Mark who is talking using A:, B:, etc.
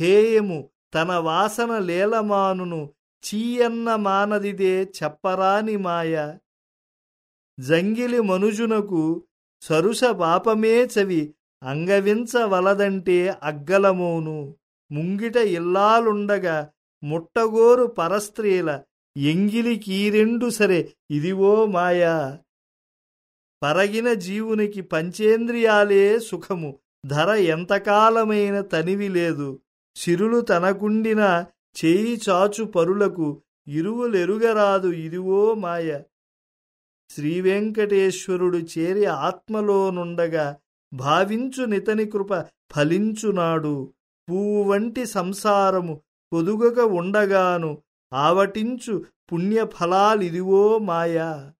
A: హేయము తన వాసన లేలమానును చీయన్న మానదిదే చెప్పరాని మాయ. జంగిలి మనుజునకు సరుస పాపమే చవి అంగవించవలదంటే అగ్గలమోను. ముంగిట ఇల్లాలుండగా ముట్టగోరు పరస్త్రీల ఎంగిలి కీరెండు సరే ఇదివో మాయా. పరగిన జీవునికి పంచేంద్రియాలే సుఖము ధర ఎంతకాలమైన తనివి లేదు. చిరులు తనకుండిన చేయి చాచు పరులకు ఇరువులెరుగరాదు ఇదివో మాయ. శ్రీవెంకటేశ్వరుడు చేరి ఆత్మలోనుండగా భావించు నితని కృప ఫలించునాడు. పువ్వు వంటి సంసారము పొదుగక ఉండగాను ఆవటించు పుణ్యఫలాలిదివో మాయా.